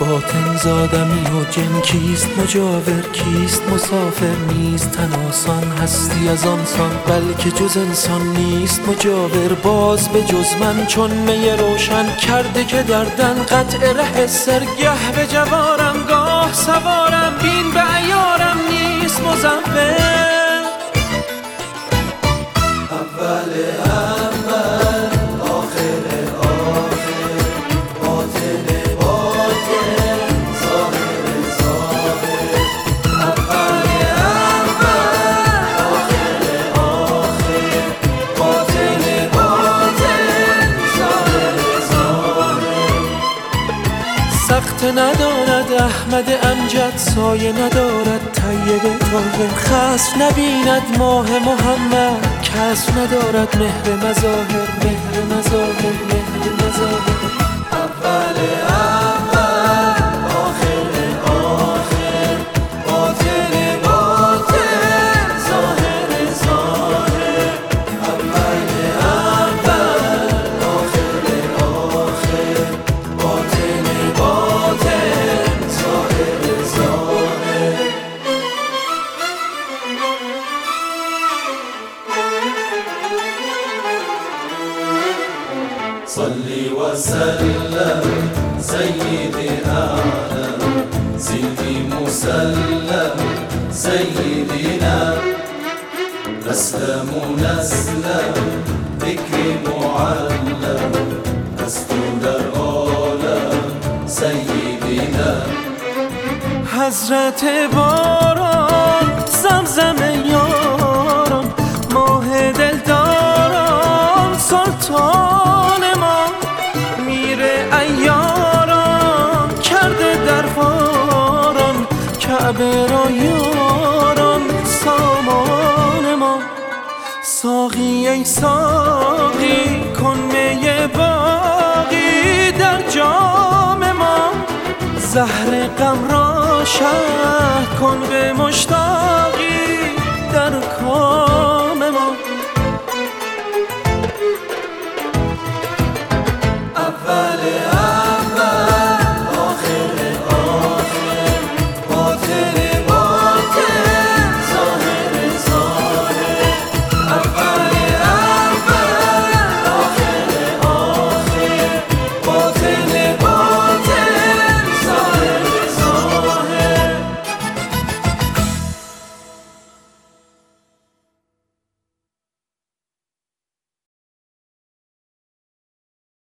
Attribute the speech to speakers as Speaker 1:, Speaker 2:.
Speaker 1: باطن زادمی و جن کیست؟ مجاور کیست؟ مسافر نیست؟ تناسان هستی از آنسان بلکه جز انسان نیست. مجاور باز به جز من چون می روشن کرده که دردن قطع ره سرگه. به جوارم گاه سوارم بین به ایارم نیست. مزور سخت ندارد احمد امجد سایه ندارد طیب طاهر خصف نبیند ماه محمد کسب ندارد مهر مظاهر مهر مظاهر مهر مظاهر.
Speaker 2: صلي وسلم سيدي أعلم سيدي مسلم سيدنا. أسلم نسلم ذكر معلم. أسطول العالم سيدنا.
Speaker 1: حضرت باران زمزم یاران ماه دلداران سلطان. فقر و یاران سامان ما. ساقی ای ساقی کن می باقی در جام ما. زهر غم را شه کن به مشتاقی در کار